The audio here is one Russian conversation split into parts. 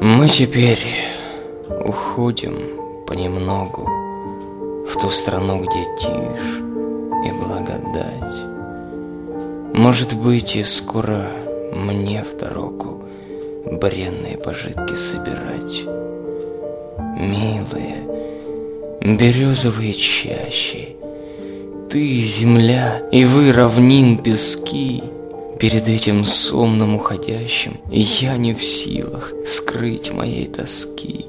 Мы теперь уходим понемногу в ту страну, где тишь и благодать. Может быть, и скоро мне в дорогу бренные пожитки собирать. Милые, березовые чащи, ты земля, и вы равнин пески. Перед этим сомным уходящим я не в силах скрыть моей тоски.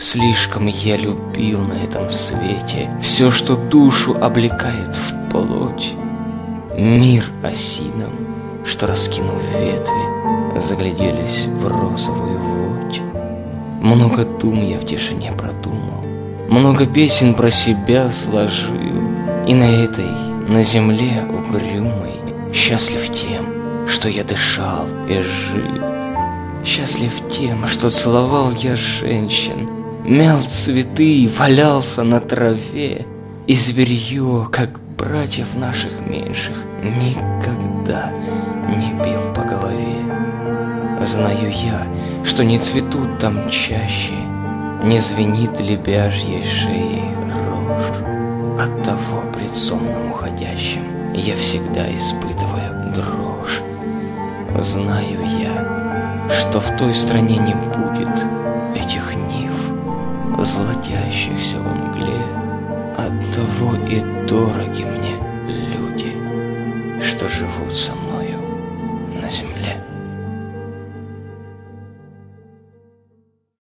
Слишком я любил на этом свете Все, что душу облекает в плоть. Мир осином, что, раскинув ветви, Загляделись в розовую водь. Много дум я в тишине продумал, Много песен про себя сложил, И на этой, на земле угрюмой, Счастлив тем, что я дышал и жил. Счастлив тем, что целовал я женщин, Мял цветы, валялся на траве, И зверье, как братьев наших меньших, Никогда не бил по голове. Знаю я, что не цветут там чаще, Не звенит лебяжьей шеей рожь. От того пред сонным уходящим Я всегда испытываю дрожь. Знаю я, что в той стране не будет этих нив, золотящихся в мгле. Оттого и дороги мне люди, что живут со мною на земле.